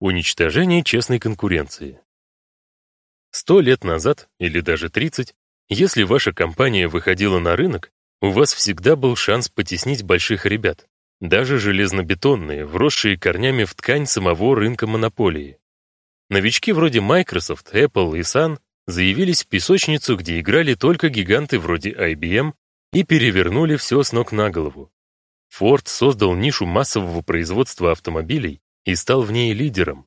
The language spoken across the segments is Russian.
Уничтожение честной конкуренции. Сто лет назад, или даже 30, если ваша компания выходила на рынок, у вас всегда был шанс потеснить больших ребят, даже железнобетонные, вросшие корнями в ткань самого рынка монополии. Новички вроде Microsoft, Apple и Sun заявились в песочницу, где играли только гиганты вроде IBM и перевернули все с ног на голову. Ford создал нишу массового производства автомобилей и стал в ней лидером.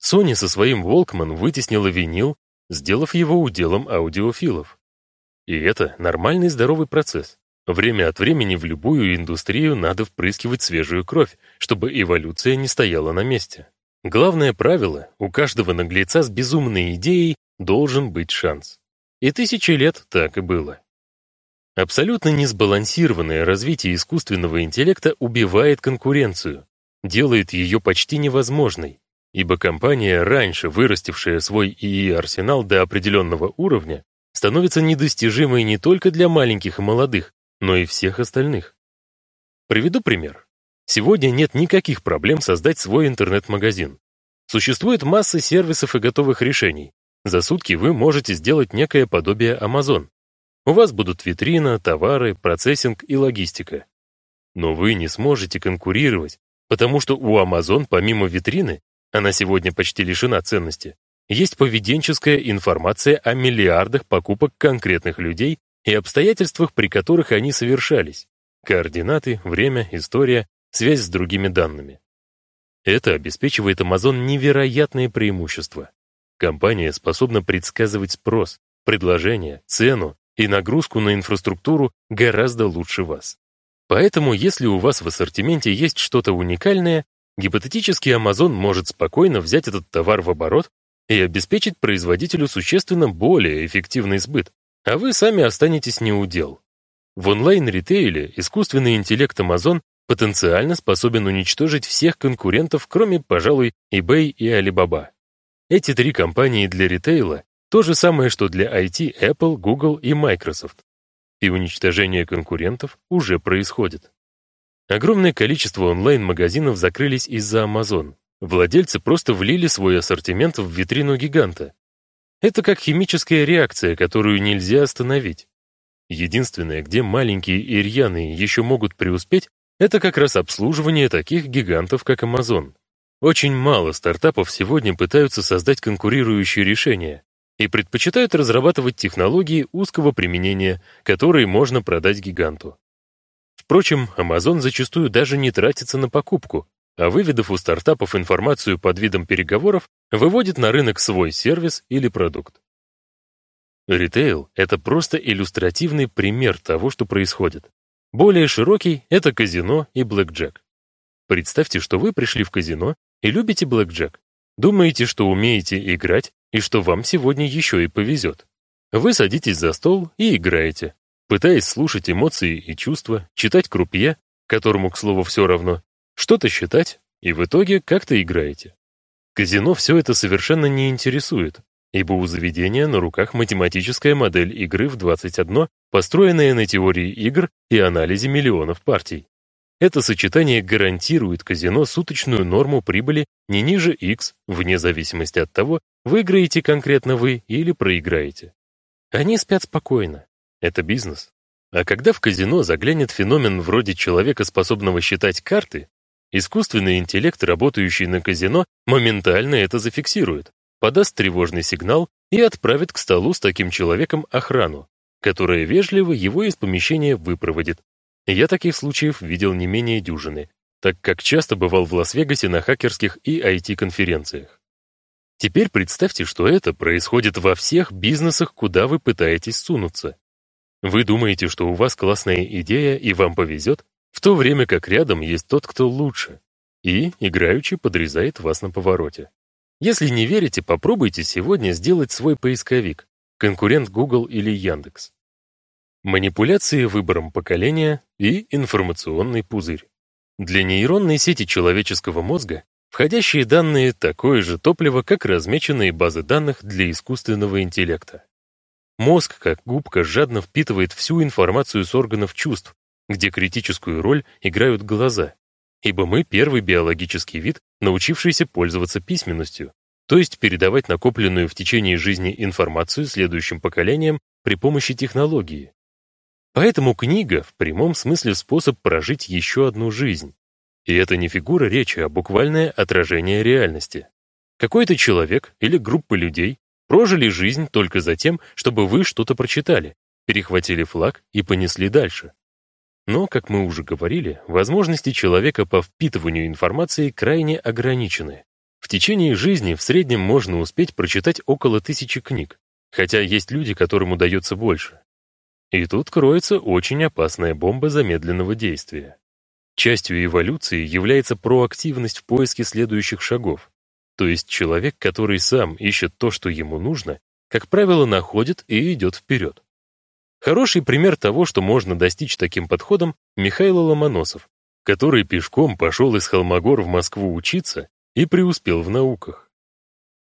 Sony со своим Walkman вытеснила винил, сделав его уделом аудиофилов. И это нормальный здоровый процесс. Время от времени в любую индустрию надо впрыскивать свежую кровь, чтобы эволюция не стояла на месте. Главное правило — у каждого наглеца с безумной идеей должен быть шанс. И тысячи лет так и было. Абсолютно несбалансированное развитие искусственного интеллекта убивает конкуренцию, делает ее почти невозможной, ибо компания, раньше вырастившая свой ИИ-арсенал до определенного уровня, становится недостижимой не только для маленьких и молодых, но и всех остальных. Приведу пример. Сегодня нет никаких проблем создать свой интернет-магазин. Существует масса сервисов и готовых решений. За сутки вы можете сделать некое подобие Amazon. У вас будут витрина, товары, процессинг и логистика. Но вы не сможете конкурировать, Потому что у Amazon помимо витрины, она сегодня почти лишена ценности, есть поведенческая информация о миллиардах покупок конкретных людей и обстоятельствах, при которых они совершались. Координаты, время, история, связь с другими данными. Это обеспечивает Amazon невероятные преимущества. Компания способна предсказывать спрос, предложение, цену и нагрузку на инфраструктуру гораздо лучше вас. Поэтому, если у вас в ассортименте есть что-то уникальное, гипотетически Amazon может спокойно взять этот товар в оборот и обеспечить производителю существенно более эффективный сбыт, а вы сами останетесь неудел. В онлайн-ритейле искусственный интеллект Amazon потенциально способен уничтожить всех конкурентов, кроме, пожалуй, eBay и Alibaba. Эти три компании для ритейла — то же самое, что для IT Apple, Google и Microsoft и уничтожение конкурентов уже происходит. Огромное количество онлайн-магазинов закрылись из-за Amazon. Владельцы просто влили свой ассортимент в витрину гиганта. Это как химическая реакция, которую нельзя остановить. Единственное, где маленькие и еще могут преуспеть, это как раз обслуживание таких гигантов, как Amazon. Очень мало стартапов сегодня пытаются создать конкурирующие решения, и предпочитают разрабатывать технологии узкого применения, которые можно продать гиганту. Впрочем, Amazon зачастую даже не тратится на покупку, а выведав у стартапов информацию под видом переговоров, выводит на рынок свой сервис или продукт. Ритейл — это просто иллюстративный пример того, что происходит. Более широкий — это казино и блэкджек. Представьте, что вы пришли в казино и любите блэкджек. Думаете, что умеете играть и что вам сегодня еще и повезет. Вы садитесь за стол и играете, пытаясь слушать эмоции и чувства, читать крупье, которому, к слову, все равно, что-то считать, и в итоге как-то играете. Казино все это совершенно не интересует, ибо у заведения на руках математическая модель игры в 21, построенная на теории игр и анализе миллионов партий. Это сочетание гарантирует казино суточную норму прибыли не ниже X, вне зависимости от того, выиграете конкретно вы или проиграете. Они спят спокойно. Это бизнес. А когда в казино заглянет феномен вроде человека, способного считать карты, искусственный интеллект, работающий на казино, моментально это зафиксирует, подаст тревожный сигнал и отправит к столу с таким человеком охрану, которая вежливо его из помещения выпроводит, я таких случаев видел не менее дюжины, так как часто бывал в Лас-Вегасе на хакерских и IT-конференциях. Теперь представьте, что это происходит во всех бизнесах, куда вы пытаетесь сунуться. Вы думаете, что у вас классная идея и вам повезет, в то время как рядом есть тот, кто лучше, и, играючи, подрезает вас на повороте. Если не верите, попробуйте сегодня сделать свой поисковик, конкурент Google или Яндекс. Манипуляции выбором поколения и информационный пузырь. Для нейронной сети человеческого мозга входящие данные такое же топливо, как размеченные базы данных для искусственного интеллекта. Мозг, как губка, жадно впитывает всю информацию с органов чувств, где критическую роль играют глаза. ибо мы первый биологический вид, научившийся пользоваться письменностью, то есть передавать накопленную в течение жизни информацию следующим поколениям при помощи технологии. Поэтому книга в прямом смысле способ прожить еще одну жизнь. И это не фигура речи, а буквальное отражение реальности. Какой-то человек или группа людей прожили жизнь только за тем, чтобы вы что-то прочитали, перехватили флаг и понесли дальше. Но, как мы уже говорили, возможности человека по впитыванию информации крайне ограничены. В течение жизни в среднем можно успеть прочитать около тысячи книг, хотя есть люди, которым удается больше. И тут кроется очень опасная бомба замедленного действия. Частью эволюции является проактивность в поиске следующих шагов. То есть человек, который сам ищет то, что ему нужно, как правило, находит и идет вперед. Хороший пример того, что можно достичь таким подходом, Михаил Ломоносов, который пешком пошел из Холмогор в Москву учиться и преуспел в науках.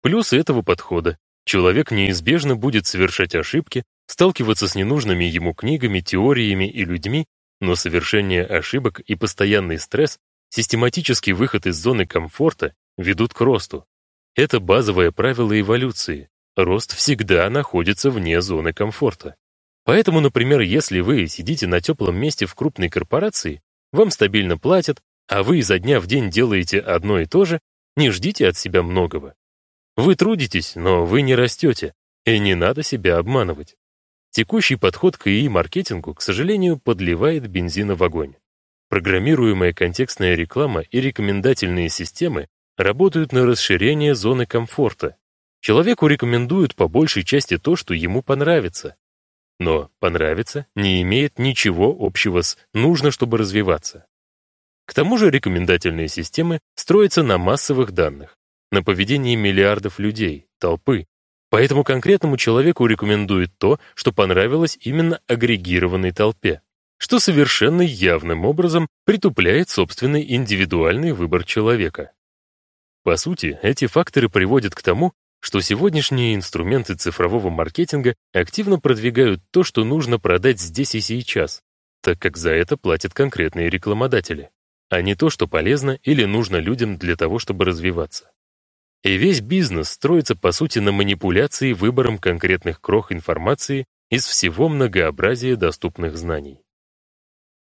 Плюс этого подхода человек неизбежно будет совершать ошибки, сталкиваться с ненужными ему книгами, теориями и людьми, но совершение ошибок и постоянный стресс, систематический выход из зоны комфорта ведут к росту. Это базовое правило эволюции. Рост всегда находится вне зоны комфорта. Поэтому, например, если вы сидите на теплом месте в крупной корпорации, вам стабильно платят, а вы изо дня в день делаете одно и то же, не ждите от себя многого. Вы трудитесь, но вы не растете, и не надо себя обманывать. Текущий подход к ИИ-маркетингу, к сожалению, подливает бензина в огонь. Программируемая контекстная реклама и рекомендательные системы работают на расширение зоны комфорта. Человеку рекомендуют по большей части то, что ему понравится. Но понравится не имеет ничего общего с «нужно, чтобы развиваться». К тому же рекомендательные системы строятся на массовых данных, на поведении миллиардов людей, толпы, Поэтому конкретному человеку рекомендует то, что понравилось именно агрегированной толпе, что совершенно явным образом притупляет собственный индивидуальный выбор человека. По сути, эти факторы приводят к тому, что сегодняшние инструменты цифрового маркетинга активно продвигают то, что нужно продать здесь и сейчас, так как за это платят конкретные рекламодатели, а не то, что полезно или нужно людям для того, чтобы развиваться. И весь бизнес строится по сути на манипуляции выбором конкретных крох информации из всего многообразия доступных знаний.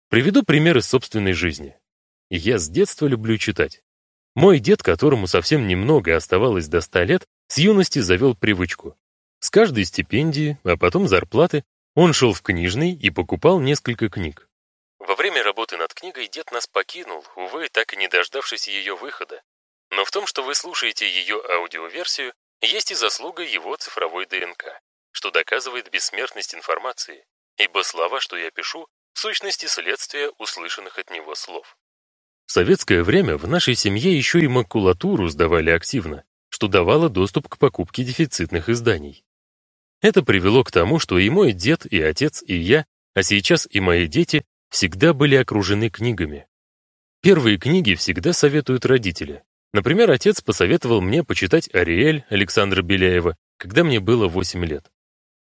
Приведу пример из собственной жизни. Я с детства люблю читать. Мой дед, которому совсем немного оставалось до 100 лет, с юности завел привычку. С каждой стипендии, а потом зарплаты, он шел в книжный и покупал несколько книг. Во время работы над книгой дед нас покинул, увы, так и не дождавшись ее выхода, но в том, что вы слушаете ее аудиоверсию, есть и заслуга его цифровой ДНК, что доказывает бессмертность информации, ибо слова, что я пишу, в сущности следствие услышанных от него слов. В советское время в нашей семье еще и макулатуру сдавали активно, что давало доступ к покупке дефицитных изданий. Это привело к тому, что и мой дед, и отец, и я, а сейчас и мои дети всегда были окружены книгами. Первые книги всегда советуют родители, Например, отец посоветовал мне почитать «Ариэль» Александра Беляева, когда мне было 8 лет.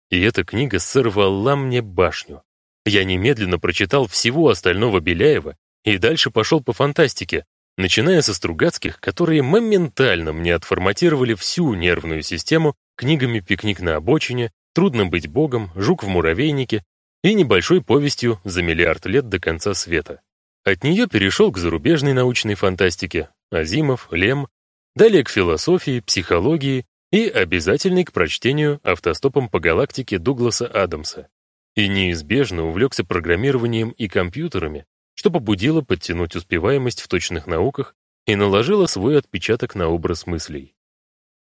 И эта книга сорвала мне башню. Я немедленно прочитал всего остального Беляева и дальше пошел по фантастике, начиная со Стругацких, которые моментально мне отформатировали всю нервную систему книгами «Пикник на обочине», «Трудно быть богом», «Жук в муравейнике» и небольшой повестью «За миллиард лет до конца света». От нее перешел к зарубежной научной фантастике, Азимов, Лем, далее к философии, психологии и обязательный к прочтению автостопом по галактике Дугласа Адамса. И неизбежно увлекся программированием и компьютерами, что побудило подтянуть успеваемость в точных науках и наложило свой отпечаток на образ мыслей.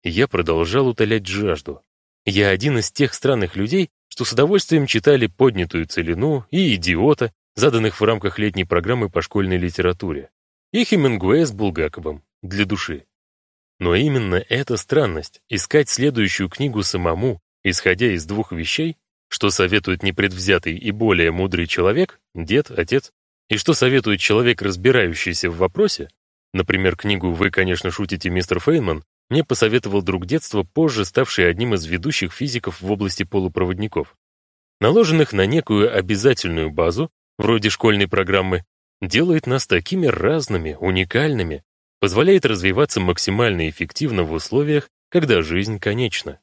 Я продолжал утолять жажду. Я один из тех странных людей, что с удовольствием читали «Поднятую целину» и «Идиота», заданных в рамках летней программы по школьной литературе и Хемингуэя с Булгаковым для души. Но именно эта странность — искать следующую книгу самому, исходя из двух вещей, что советует непредвзятый и более мудрый человек, дед, отец, и что советует человек, разбирающийся в вопросе, например, книгу «Вы, конечно, шутите, мистер Фейнман», мне посоветовал друг детства, позже ставший одним из ведущих физиков в области полупроводников. Наложенных на некую обязательную базу, вроде школьной программы, делает нас такими разными, уникальными, позволяет развиваться максимально эффективно в условиях, когда жизнь конечна.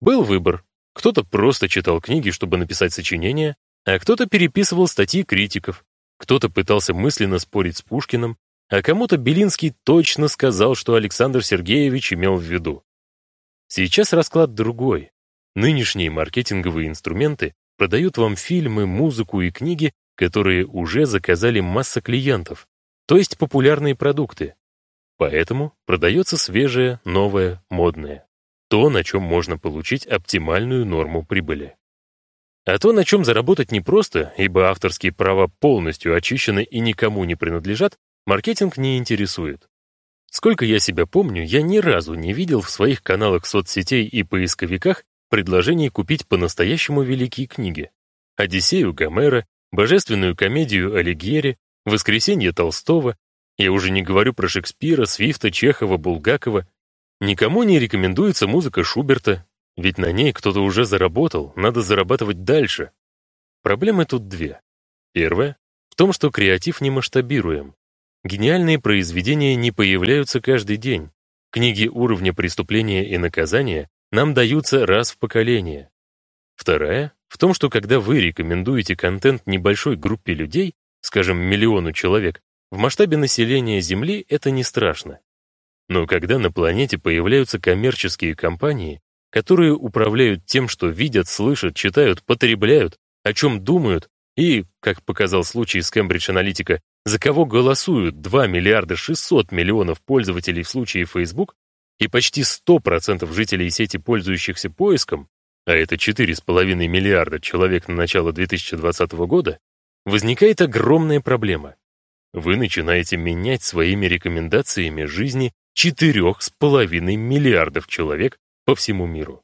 Был выбор. Кто-то просто читал книги, чтобы написать сочинения, а кто-то переписывал статьи критиков, кто-то пытался мысленно спорить с Пушкиным, а кому-то Белинский точно сказал, что Александр Сергеевич имел в виду. Сейчас расклад другой. Нынешние маркетинговые инструменты продают вам фильмы, музыку и книги, которые уже заказали масса клиентов, то есть популярные продукты. Поэтому продается свежее, новое, модное. То, на чем можно получить оптимальную норму прибыли. А то, на чем заработать непросто, ибо авторские права полностью очищены и никому не принадлежат, маркетинг не интересует. Сколько я себя помню, я ни разу не видел в своих каналах соцсетей и поисковиках предложений купить по-настоящему великие книги. «Одиссею» Гомера, «Божественную комедию» Алигьери, «Воскресенье» Толстого. Я уже не говорю про Шекспира, Свифта, Чехова, Булгакова. Никому не рекомендуется музыка Шуберта, ведь на ней кто-то уже заработал, надо зарабатывать дальше. Проблемы тут две. Первая — в том, что креатив не масштабируем. Гениальные произведения не появляются каждый день. Книги уровня преступления и наказания нам даются раз в поколение. Вторая — в том, что когда вы рекомендуете контент небольшой группе людей, скажем, миллиону человек, в масштабе населения Земли это не страшно. Но когда на планете появляются коммерческие компании, которые управляют тем, что видят, слышат, читают, потребляют, о чем думают и, как показал случай с Cambridge Analytica, за кого голосуют 2 миллиарда 600 миллионов пользователей в случае Facebook и почти 100% жителей сети, пользующихся поиском, а это 4,5 миллиарда человек на начало 2020 года, возникает огромная проблема. Вы начинаете менять своими рекомендациями жизни 4,5 миллиардов человек по всему миру.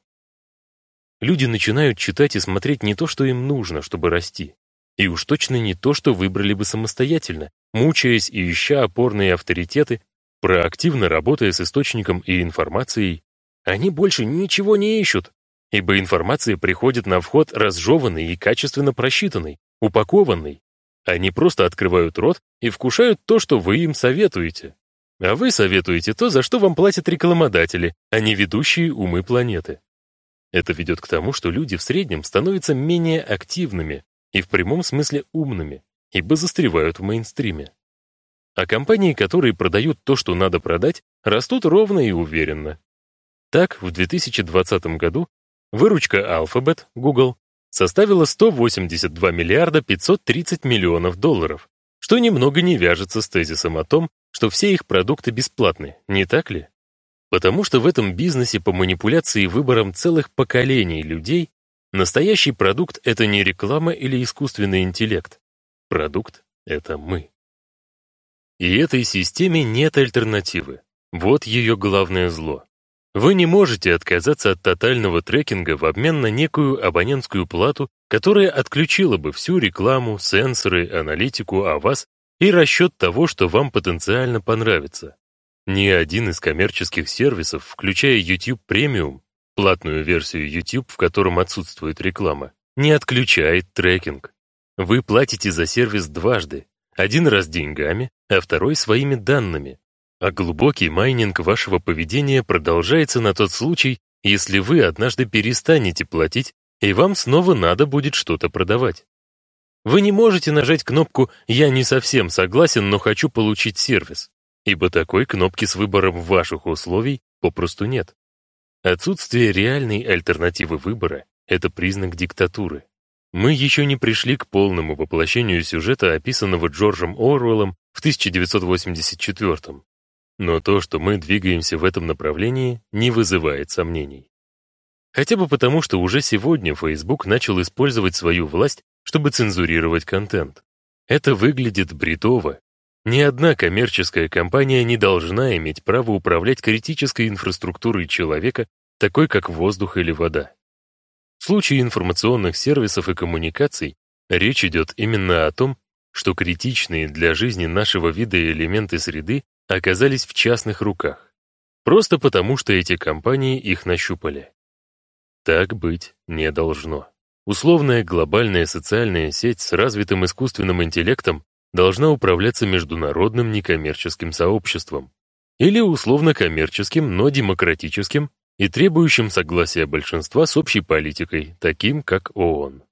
Люди начинают читать и смотреть не то, что им нужно, чтобы расти, и уж точно не то, что выбрали бы самостоятельно, мучаясь и ища опорные авторитеты, проактивно работая с источником и информацией. Они больше ничего не ищут, ибо информация приходит на вход разжеванной и качественно просчитанной, упакованной. Они просто открывают рот и вкушают то, что вы им советуете. А вы советуете то, за что вам платят рекламодатели, а не ведущие умы планеты. Это ведет к тому, что люди в среднем становятся менее активными и в прямом смысле умными, ибо застревают в мейнстриме. А компании, которые продают то, что надо продать, растут ровно и уверенно. Так, в 2020 году выручка Alphabet, Google, составила 182 миллиарда 530 миллионов долларов, что немного не вяжется с тезисом о том, что все их продукты бесплатны, не так ли? Потому что в этом бизнесе по манипуляции выбором целых поколений людей настоящий продукт — это не реклама или искусственный интеллект. Продукт — это мы. И этой системе нет альтернативы. Вот ее главное зло. Вы не можете отказаться от тотального трекинга в обмен на некую абонентскую плату, которая отключила бы всю рекламу, сенсоры, аналитику о вас и расчет того, что вам потенциально понравится. Ни один из коммерческих сервисов, включая YouTube Premium, платную версию YouTube, в котором отсутствует реклама, не отключает трекинг. Вы платите за сервис дважды, один раз деньгами, а второй своими данными. А глубокий майнинг вашего поведения продолжается на тот случай, если вы однажды перестанете платить, и вам снова надо будет что-то продавать. Вы не можете нажать кнопку «Я не совсем согласен, но хочу получить сервис», ибо такой кнопки с выбором ваших условий попросту нет. Отсутствие реальной альтернативы выбора — это признак диктатуры. Мы еще не пришли к полному воплощению сюжета, описанного Джорджем Оруэллом в 1984 но то, что мы двигаемся в этом направлении, не вызывает сомнений. Хотя бы потому, что уже сегодня Facebook начал использовать свою власть чтобы цензурировать контент. Это выглядит бредово. Ни одна коммерческая компания не должна иметь право управлять критической инфраструктурой человека, такой как воздух или вода. В случае информационных сервисов и коммуникаций речь идет именно о том, что критичные для жизни нашего вида элементы среды оказались в частных руках, просто потому что эти компании их нащупали. Так быть не должно. Условная глобальная социальная сеть с развитым искусственным интеллектом должна управляться международным некоммерческим сообществом или условно-коммерческим, но демократическим и требующим согласия большинства с общей политикой, таким как ООН.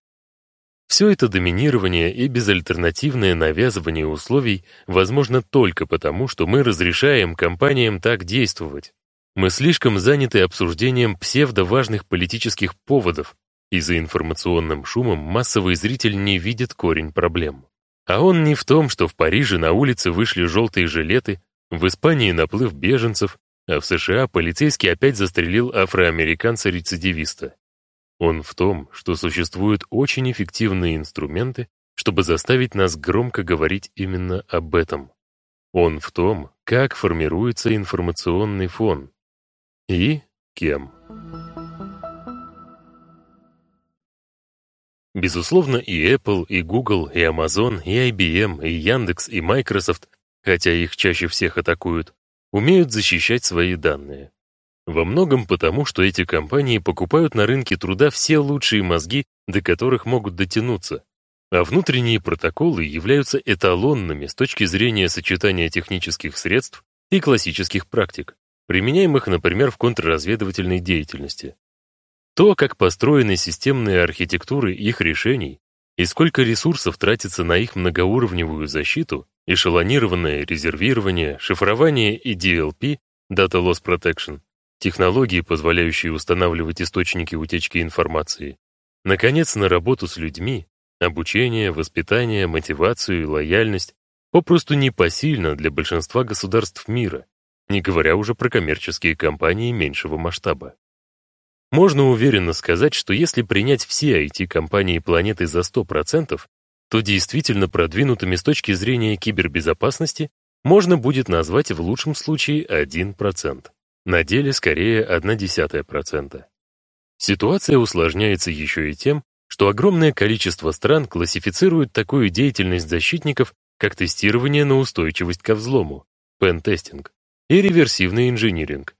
Все это доминирование и безальтернативное навязывание условий возможно только потому, что мы разрешаем компаниям так действовать. Мы слишком заняты обсуждением псевдоважных политических поводов, и за информационным шумом массовый зритель не видит корень проблем. А он не в том, что в Париже на улице вышли желтые жилеты, в Испании наплыв беженцев, а в США полицейский опять застрелил афроамериканца-рецидивиста. Он в том, что существуют очень эффективные инструменты, чтобы заставить нас громко говорить именно об этом. Он в том, как формируется информационный фон. И кем. Безусловно, и Apple, и Google, и Amazon, и IBM, и Яндекс, и Microsoft, хотя их чаще всех атакуют, умеют защищать свои данные. Во многом потому, что эти компании покупают на рынке труда все лучшие мозги, до которых могут дотянуться, а внутренние протоколы являются эталонными с точки зрения сочетания технических средств и классических практик, применяемых, например, в контрразведывательной деятельности. То, как построены системные архитектуры их решений и сколько ресурсов тратится на их многоуровневую защиту, эшелонированное резервирование, шифрование и DLP, Data Loss Protection, технологии, позволяющие устанавливать источники утечки информации, наконец, на работу с людьми, обучение, воспитание, мотивацию и лояльность попросту непосильно для большинства государств мира, не говоря уже про коммерческие компании меньшего масштаба. Можно уверенно сказать, что если принять все IT-компании планеты за 100%, то действительно продвинутыми с точки зрения кибербезопасности можно будет назвать в лучшем случае 1%. На деле скорее 0,1%. Ситуация усложняется еще и тем, что огромное количество стран классифицируют такую деятельность защитников, как тестирование на устойчивость ко взлому, пентестинг, и реверсивный инжиниринг,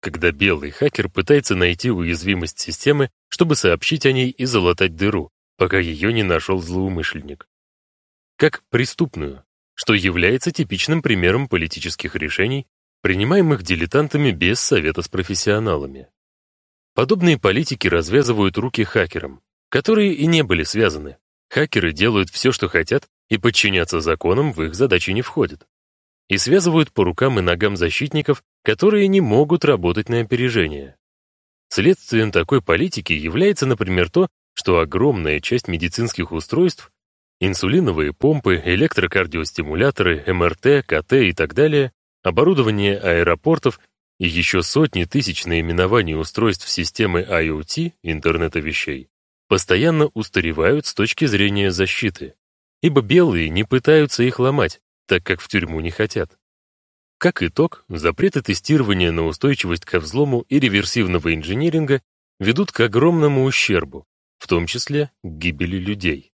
когда белый хакер пытается найти уязвимость системы, чтобы сообщить о ней и залатать дыру, пока ее не нашел злоумышленник. Как преступную, что является типичным примером политических решений, принимаемых дилетантами без совета с профессионалами. Подобные политики развязывают руки хакерам, которые и не были связаны. Хакеры делают все, что хотят, и подчиняться законам в их задачи не входит и связывают по рукам и ногам защитников, которые не могут работать на опережение. Следствием такой политики является, например, то, что огромная часть медицинских устройств инсулиновые помпы, электрокардиостимуляторы, МРТ, КТ и так далее, оборудование аэропортов и еще сотни тысяч наименований устройств системы IoT, интернета вещей, постоянно устаревают с точки зрения защиты, ибо белые не пытаются их ломать, так как в тюрьму не хотят. Как итог, запреты тестирования на устойчивость ко взлому и реверсивного инжиниринга ведут к огромному ущербу, в том числе к гибели людей.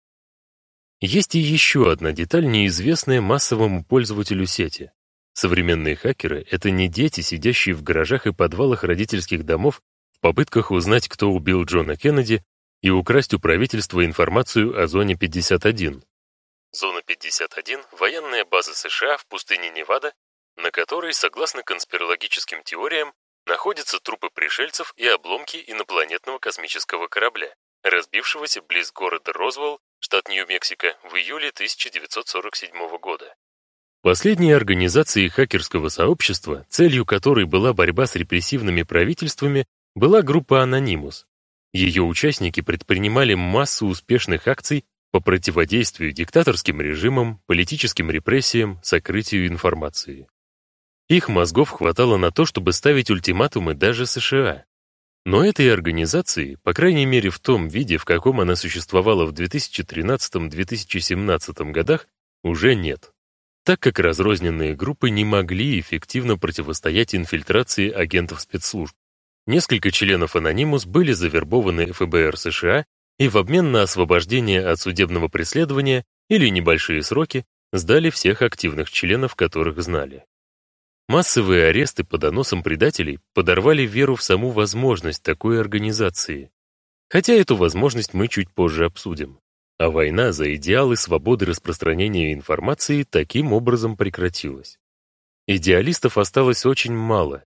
Есть и еще одна деталь, неизвестная массовому пользователю сети. Современные хакеры — это не дети, сидящие в гаражах и подвалах родительских домов в попытках узнать, кто убил Джона Кеннеди и украсть у правительства информацию о зоне 51, Зона 51 — военная база США в пустыне Невада, на которой, согласно конспирологическим теориям, находятся трупы пришельцев и обломки инопланетного космического корабля, разбившегося близ города Розвелл, штат Нью-Мексико, в июле 1947 года. Последней организацией хакерского сообщества, целью которой была борьба с репрессивными правительствами, была группа Anonymous. Ее участники предпринимали массу успешных акций по противодействию диктаторским режимам, политическим репрессиям, сокрытию информации. Их мозгов хватало на то, чтобы ставить ультиматумы даже США. Но этой организации, по крайней мере в том виде, в каком она существовала в 2013-2017 годах, уже нет, так как разрозненные группы не могли эффективно противостоять инфильтрации агентов спецслужб. Несколько членов Anonymous были завербованы ФБР США и в обмен на освобождение от судебного преследования или небольшие сроки сдали всех активных членов, которых знали. Массовые аресты по доносам предателей подорвали веру в саму возможность такой организации. Хотя эту возможность мы чуть позже обсудим. А война за идеалы свободы распространения информации таким образом прекратилась. Идеалистов осталось очень мало.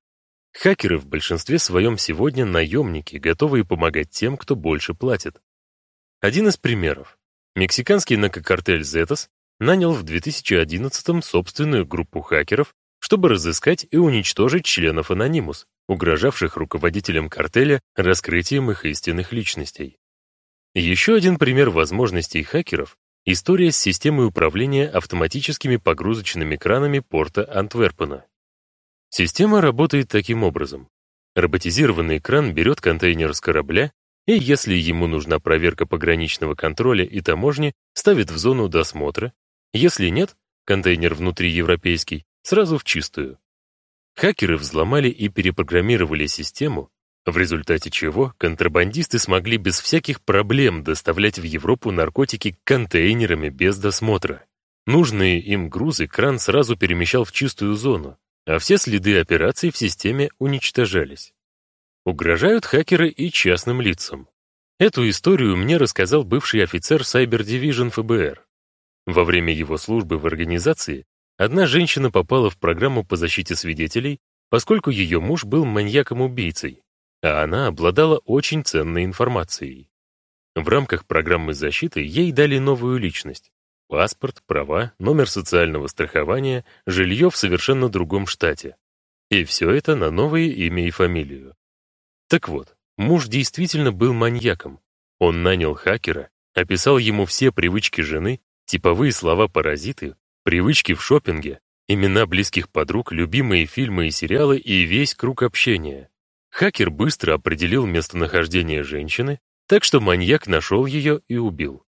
Хакеры в большинстве своем сегодня наемники, готовые помогать тем, кто больше платит. Один из примеров. Мексиканский наркокартель Zetas нанял в 2011 собственную группу хакеров, чтобы разыскать и уничтожить членов Anonymous, угрожавших руководителям картеля раскрытием их истинных личностей. Еще один пример возможностей хакеров — история с системой управления автоматическими погрузочными кранами порта Антверпена. Система работает таким образом. Роботизированный кран берет контейнер с корабля и, если ему нужна проверка пограничного контроля и таможни, ставит в зону досмотра, если нет, контейнер внутри европейский, сразу в чистую. Хакеры взломали и перепрограммировали систему, в результате чего контрабандисты смогли без всяких проблем доставлять в Европу наркотики контейнерами без досмотра. Нужные им грузы кран сразу перемещал в чистую зону, а все следы операций в системе уничтожались. Угрожают хакеры и частным лицам. Эту историю мне рассказал бывший офицер Cyber Division ФБР. Во время его службы в организации одна женщина попала в программу по защите свидетелей, поскольку ее муж был маньяком-убийцей, а она обладала очень ценной информацией. В рамках программы защиты ей дали новую личность. Паспорт, права, номер социального страхования, жилье в совершенно другом штате. И все это на новое имя и фамилию. Так вот, муж действительно был маньяком. Он нанял хакера, описал ему все привычки жены Типовые слова-паразиты, привычки в шопинге, имена близких подруг, любимые фильмы и сериалы и весь круг общения. Хакер быстро определил местонахождение женщины, так что маньяк нашел ее и убил.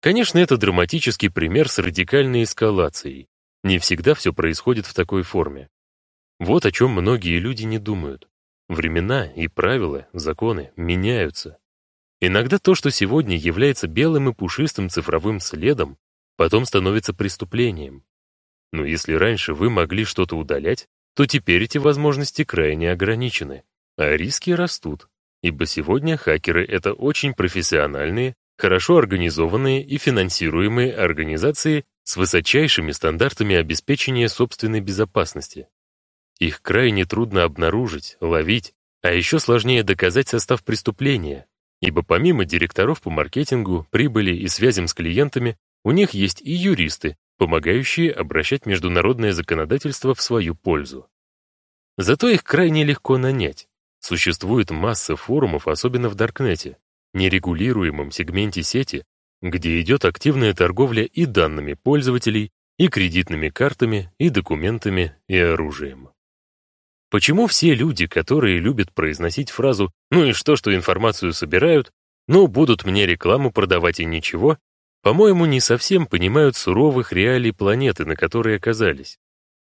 Конечно, это драматический пример с радикальной эскалацией. Не всегда все происходит в такой форме. Вот о чем многие люди не думают. Времена и правила, законы меняются. Иногда то, что сегодня является белым и пушистым цифровым следом, потом становится преступлением. Но если раньше вы могли что-то удалять, то теперь эти возможности крайне ограничены, а риски растут, ибо сегодня хакеры — это очень профессиональные, хорошо организованные и финансируемые организации с высочайшими стандартами обеспечения собственной безопасности. Их крайне трудно обнаружить, ловить, а еще сложнее доказать состав преступления, ибо помимо директоров по маркетингу, прибыли и связям с клиентами, у них есть и юристы, помогающие обращать международное законодательство в свою пользу. Зато их крайне легко нанять. Существует масса форумов, особенно в Даркнете, нерегулируемом сегменте сети, где идет активная торговля и данными пользователей, и кредитными картами, и документами, и оружием. Почему все люди, которые любят произносить фразу «ну и что, что информацию собирают», «ну, будут мне рекламу продавать и ничего», по-моему, не совсем понимают суровых реалий планеты, на которой оказались.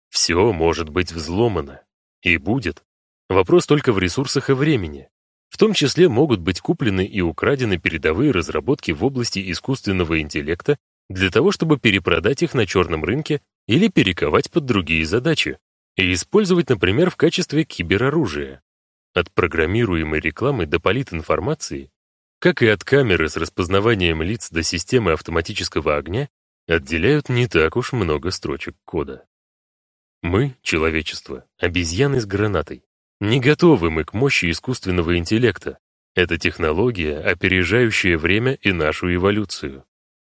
Все может быть взломано. И будет. Вопрос только в ресурсах и времени. В том числе могут быть куплены и украдены передовые разработки в области искусственного интеллекта для того, чтобы перепродать их на черном рынке или перековать под другие задачи и использовать, например, в качестве кибероружия. От программируемой рекламы до политинформации как и от камеры с распознаванием лиц до системы автоматического огня, отделяют не так уж много строчек кода. Мы, человечество, обезьяны с гранатой. Не готовы мы к мощи искусственного интеллекта. Это технология, опережающая время и нашу эволюцию.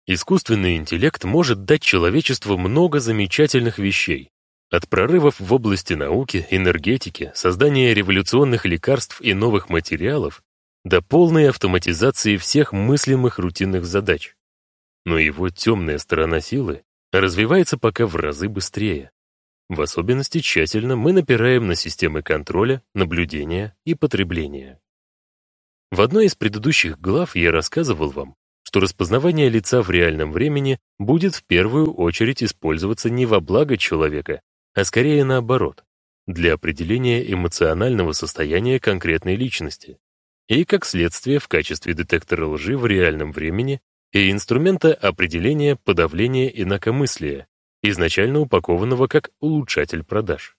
Искусственный интеллект может дать человечеству много замечательных вещей. От прорывов в области науки, энергетики, создания революционных лекарств и новых материалов до полной автоматизации всех мыслимых рутинных задач. Но его темная сторона силы развивается пока в разы быстрее. В особенности тщательно мы напираем на системы контроля, наблюдения и потребления. В одной из предыдущих глав я рассказывал вам, что распознавание лица в реальном времени будет в первую очередь использоваться не во благо человека, а скорее наоборот, для определения эмоционального состояния конкретной личности и, как следствие, в качестве детектора лжи в реальном времени и инструмента определения подавления инакомыслия, изначально упакованного как улучшатель продаж.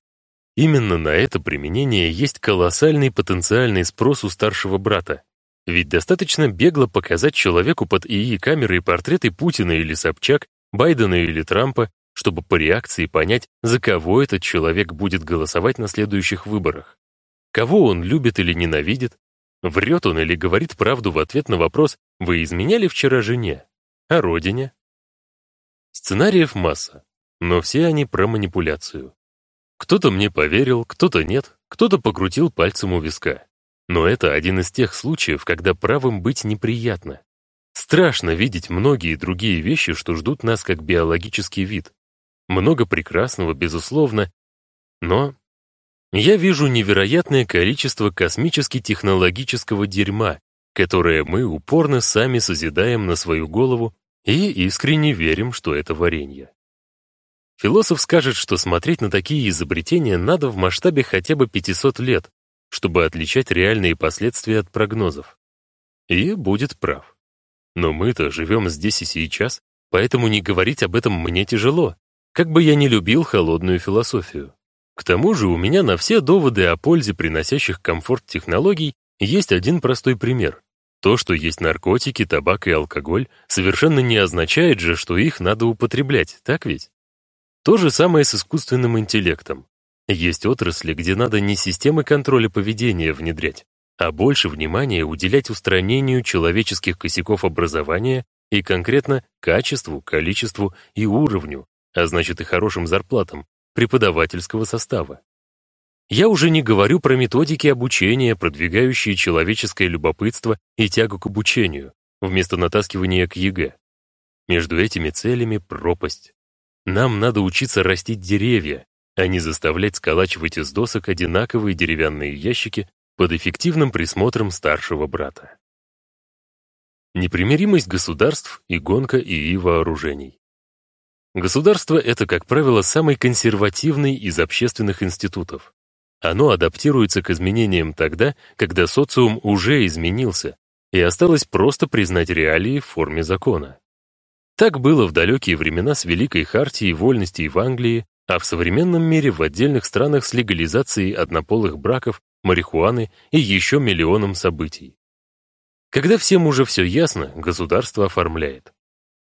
Именно на это применение есть колоссальный потенциальный спрос у старшего брата. Ведь достаточно бегло показать человеку под ИИ камерой портреты Путина или Собчак, Байдена или Трампа, чтобы по реакции понять, за кого этот человек будет голосовать на следующих выборах. Кого он любит или ненавидит, врет он или говорит правду в ответ на вопрос «Вы изменяли вчера жене?» О родине? Сценариев масса, но все они про манипуляцию. Кто-то мне поверил, кто-то нет, кто-то покрутил пальцем у виска. Но это один из тех случаев, когда правым быть неприятно. Страшно видеть многие другие вещи, что ждут нас как биологический вид. Много прекрасного, безусловно, но я вижу невероятное количество космически-технологического дерьма, которое мы упорно сами созидаем на свою голову и искренне верим, что это варенье. Философ скажет, что смотреть на такие изобретения надо в масштабе хотя бы 500 лет, чтобы отличать реальные последствия от прогнозов. И будет прав. Но мы-то живем здесь и сейчас, поэтому не говорить об этом мне тяжело, как бы я не любил холодную философию. К тому же у меня на все доводы о пользе приносящих комфорт технологий есть один простой пример. То, что есть наркотики, табак и алкоголь, совершенно не означает же, что их надо употреблять, так ведь? То же самое с искусственным интеллектом. Есть отрасли, где надо не системы контроля поведения внедрять, а больше внимания уделять устранению человеческих косяков образования и конкретно качеству, количеству и уровню, а значит и хорошим зарплатам, преподавательского состава. Я уже не говорю про методики обучения, продвигающие человеческое любопытство и тягу к обучению, вместо натаскивания к ЕГЭ. Между этими целями пропасть. Нам надо учиться растить деревья, а не заставлять сколачивать из досок одинаковые деревянные ящики под эффективным присмотром старшего брата. Непримиримость государств и гонка ИИ вооружений. Государство — это, как правило, самый консервативный из общественных институтов. Оно адаптируется к изменениям тогда, когда социум уже изменился, и осталось просто признать реалии в форме закона. Так было в далекие времена с Великой Хартией вольностей в Англии, а в современном мире в отдельных странах с легализацией однополых браков, марихуаны и еще миллионом событий. Когда всем уже все ясно, государство оформляет.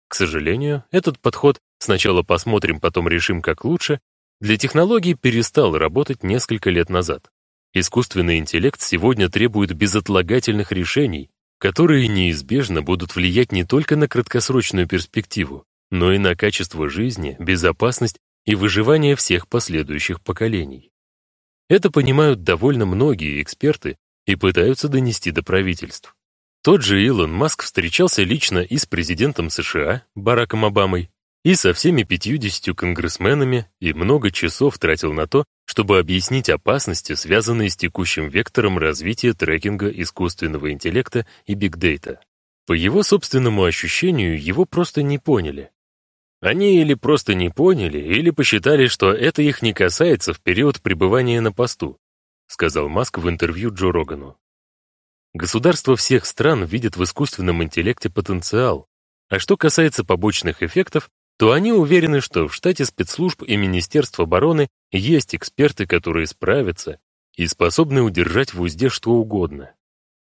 К сожалению, этот подход «сначала посмотрим, потом решим, как лучше» для технологий перестал работать несколько лет назад. Искусственный интеллект сегодня требует безотлагательных решений, которые неизбежно будут влиять не только на краткосрочную перспективу, но и на качество жизни, безопасность и выживание всех последующих поколений. Это понимают довольно многие эксперты и пытаются донести до правительств. Тот же Илон Маск встречался лично и с президентом США Бараком Обамой, и со всеми 50 конгрессменами, и много часов тратил на то, чтобы объяснить опасности, связанные с текущим вектором развития трекинга искусственного интеллекта и бигдейта. По его собственному ощущению, его просто не поняли. Они или просто не поняли, или посчитали, что это их не касается в период пребывания на посту, сказал Маск в интервью Джо Рогану. Государства всех стран видят в искусственном интеллекте потенциал, а что касается побочных эффектов, то они уверены, что в штате спецслужб и Министерства обороны есть эксперты, которые справятся и способны удержать в узде что угодно.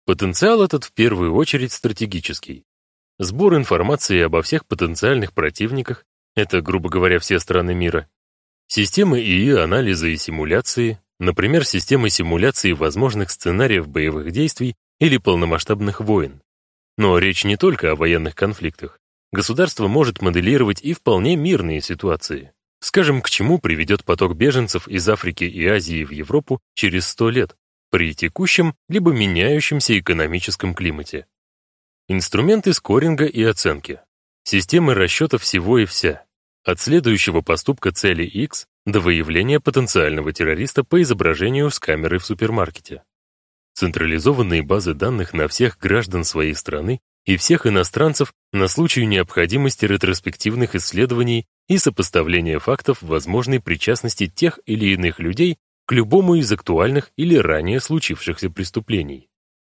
Потенциал этот в первую очередь стратегический. Сбор информации обо всех потенциальных противниках — это, грубо говоря, все страны мира. Системы ИИ анализа и симуляции, например, системы симуляции возможных сценариев боевых действий или полномасштабных войн. Но речь не только о военных конфликтах. Государство может моделировать и вполне мирные ситуации. Скажем, к чему приведет поток беженцев из Африки и Азии в Европу через 100 лет при текущем либо меняющемся экономическом климате. Инструменты скоринга и оценки. Системы расчета всего и вся. От следующего поступка цели X до выявления потенциального террориста по изображению с камеры в супермаркете. Централизованные базы данных на всех граждан своей страны и всех иностранцев на случай необходимости ретроспективных исследований и сопоставления фактов возможной причастности тех или иных людей к любому из актуальных или ранее случившихся преступлений.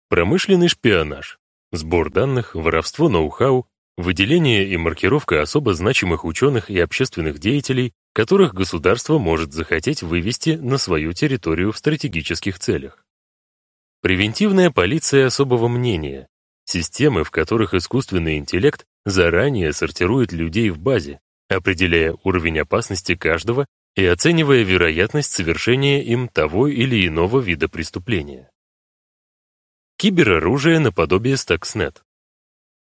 Промышленный шпионаж, Сбор данных, воровство ноу-хау, выделение и маркировка особо значимых ученых и общественных деятелей, которых государство может захотеть вывести на свою территорию в стратегических целях. Превентивная полиция особого мнения, Системы, в которых искусственный интеллект заранее сортирует людей в базе, определяя уровень опасности каждого и оценивая вероятность совершения им того или иного вида преступления. Кибероружие наподобие Stuxnet.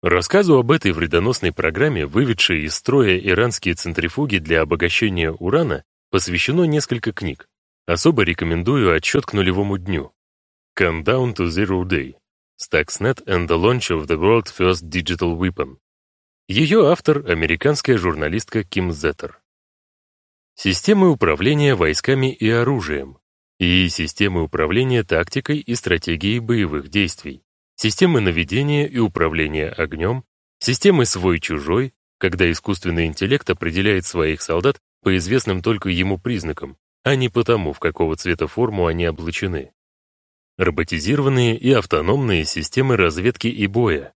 Рассказу об этой вредоносной программе, выведшей из строя иранские центрифуги для обогащения урана, посвящено несколько книг. Особо рекомендую отчет к нулевому дню. Countdown to Zero Day. Stuxnet and the Launch of the World's First Digital Weapon. Ее автор — американская журналистка Ким Зеттер. Системы управления войсками и оружием. И системы управления тактикой и стратегией боевых действий. Системы наведения и управления огнем. Системы свой-чужой, когда искусственный интеллект определяет своих солдат по известным только ему признакам, а не потому, в какого цвета форму они облачены. Роботизированные и автономные системы разведки и боя.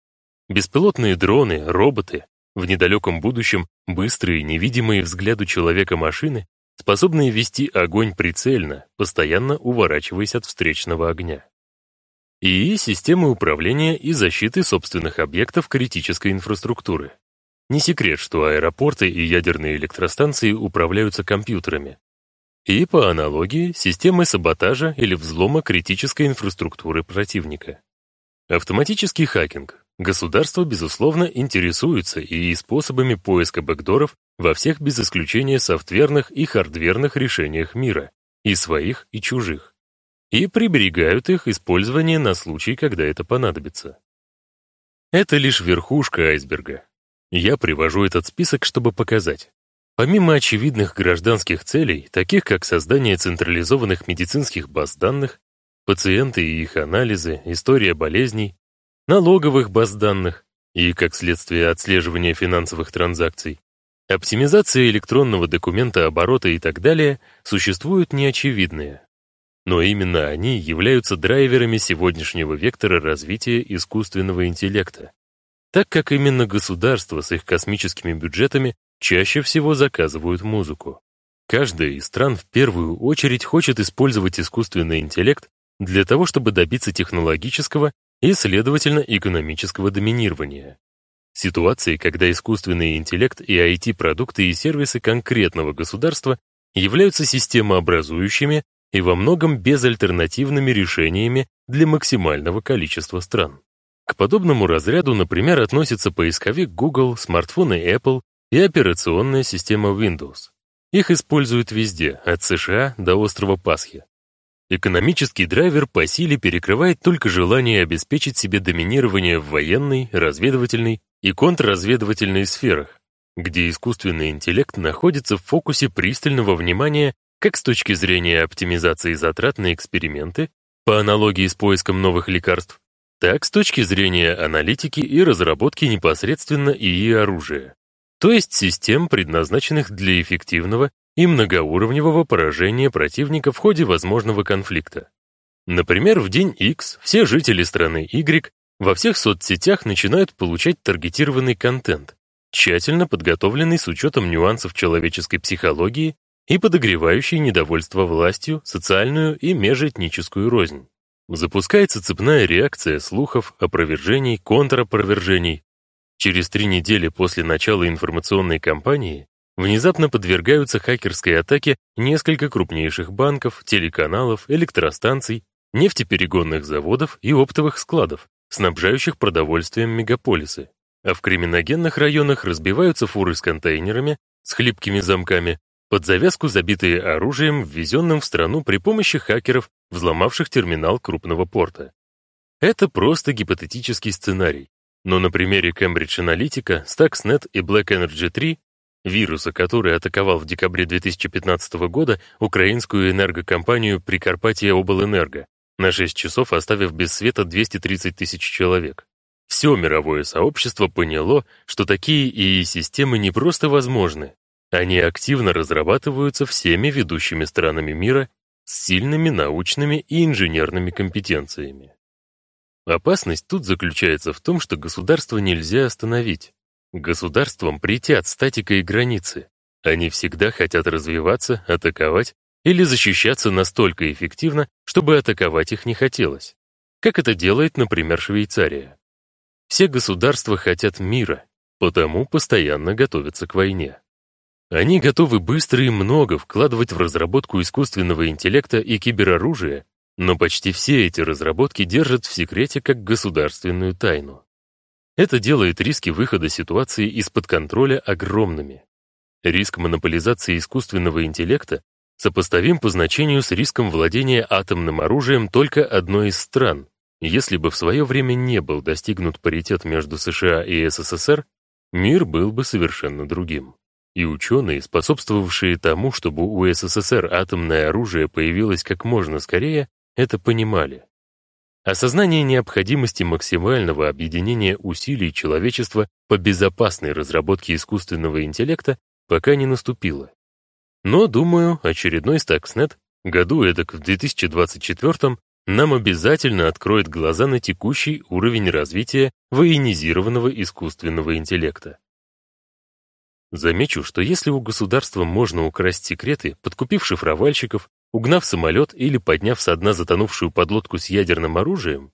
Беспилотные дроны, роботы, в недалеком будущем быстрые, невидимые взгляду человека машины, способные вести огонь прицельно, постоянно уворачиваясь от встречного огня. И системы управления и защиты собственных объектов критической инфраструктуры. Не секрет, что аэропорты и ядерные электростанции управляются компьютерами. И, по аналогии, системы саботажа или взлома критической инфраструктуры противника. Автоматический хакинг. Государство, безусловно, интересуется и способами поиска бэкдоров во всех без исключения софтверных и хардверных решениях мира, и своих, и чужих, и приберегают их использование на случай, когда это понадобится. Это лишь верхушка айсберга. Я привожу этот список, чтобы показать. Помимо очевидных гражданских целей, таких как создание централизованных медицинских баз данных, пациенты и их анализы, история болезней, налоговых баз данных и, как следствие, отслеживания финансовых транзакций, оптимизация электронного документа оборота и так далее, существуют неочевидные. Но именно они являются драйверами сегодняшнего вектора развития искусственного интеллекта, так как именно государства с их космическими бюджетами чаще всего заказывают музыку. Каждая из стран в первую очередь хочет использовать искусственный интеллект для того, чтобы добиться технологического и, следовательно, экономического доминирования. Ситуации, когда искусственный интеллект и IT-продукты и сервисы конкретного государства являются системообразующими и во многом безальтернативными решениями для максимального количества стран. К подобному разряду, например, относятся поисковик Google, смартфоны Apple и операционная система Windows. Их используют везде, от США до острова Пасхи. Экономический драйвер по силе перекрывает только желание обеспечить себе доминирование в военной, разведывательной и контрразведывательной сферах, где искусственный интеллект находится в фокусе пристального внимания как с точки зрения оптимизации затрат на эксперименты, по аналогии с поиском новых лекарств, так с точки зрения аналитики и разработки непосредственно ИИ оружия, то есть систем, предназначенных для эффективного и многоуровневого поражения противника в ходе возможного конфликта. Например, в день X все жители страны Y во всех соцсетях начинают получать таргетированный контент, тщательно подготовленный с учетом нюансов человеческой психологии и подогревающий недовольство властью, социальную и межэтническую рознь. Запускается цепная реакция слухов, опровержений, контропровержений. Через три недели после начала информационной кампании внезапно подвергаются хакерской атаке несколько крупнейших банков, телеканалов, электростанций, нефтеперегонных заводов и оптовых складов, снабжающих продовольствием мегаполисы. А в криминогенных районах разбиваются фуры с контейнерами, с хлипкими замками, под завязку забитые оружием, ввезенным в страну при помощи хакеров, взломавших терминал крупного порта. Это просто гипотетический сценарий, но на примере Cambridge Analytica, Stuxnet и Black Energy 3 вируса, который атаковал в декабре 2015 года украинскую энергокомпанию Прикарпатия Облэнерго, на 6 часов оставив без света 230 тысяч человек. Все мировое сообщество поняло, что такие ИИ-системы не просто возможны, они активно разрабатываются всеми ведущими странами мира с сильными научными и инженерными компетенциями. Опасность тут заключается в том, что государство нельзя остановить. Государствам притят статика и границы. Они всегда хотят развиваться, атаковать или защищаться настолько эффективно, чтобы атаковать их не хотелось. Как это делает, например, Швейцария. Все государства хотят мира, потому постоянно готовятся к войне. Они готовы быстро и много вкладывать в разработку искусственного интеллекта и кибероружия, но почти все эти разработки держат в секрете как государственную тайну. Это делает риски выхода ситуации из-под контроля огромными. Риск монополизации искусственного интеллекта сопоставим по значению с риском владения атомным оружием только одной из стран. Если бы в свое время не был достигнут паритет между США и СССР, мир был бы совершенно другим. И ученые, способствовавшие тому, чтобы у СССР атомное оружие появилось как можно скорее, это понимали. Осознание необходимости максимального объединения усилий человечества по безопасной разработке искусственного интеллекта пока не наступило. Но, думаю, очередной Stuxnet, году эдак в 2024 нам обязательно откроет глаза на текущий уровень развития военизированного искусственного интеллекта. Замечу, что если у государства можно украсть секреты, подкупив шифровальщиков, угнав самолет или подняв со дна затонувшую подлодку с ядерным оружием,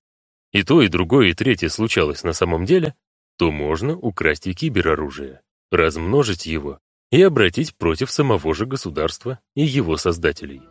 и то, и другое, и третье случалось на самом деле, то можно украсть и кибероружие, размножить его и обратить против самого же государства и его создателей.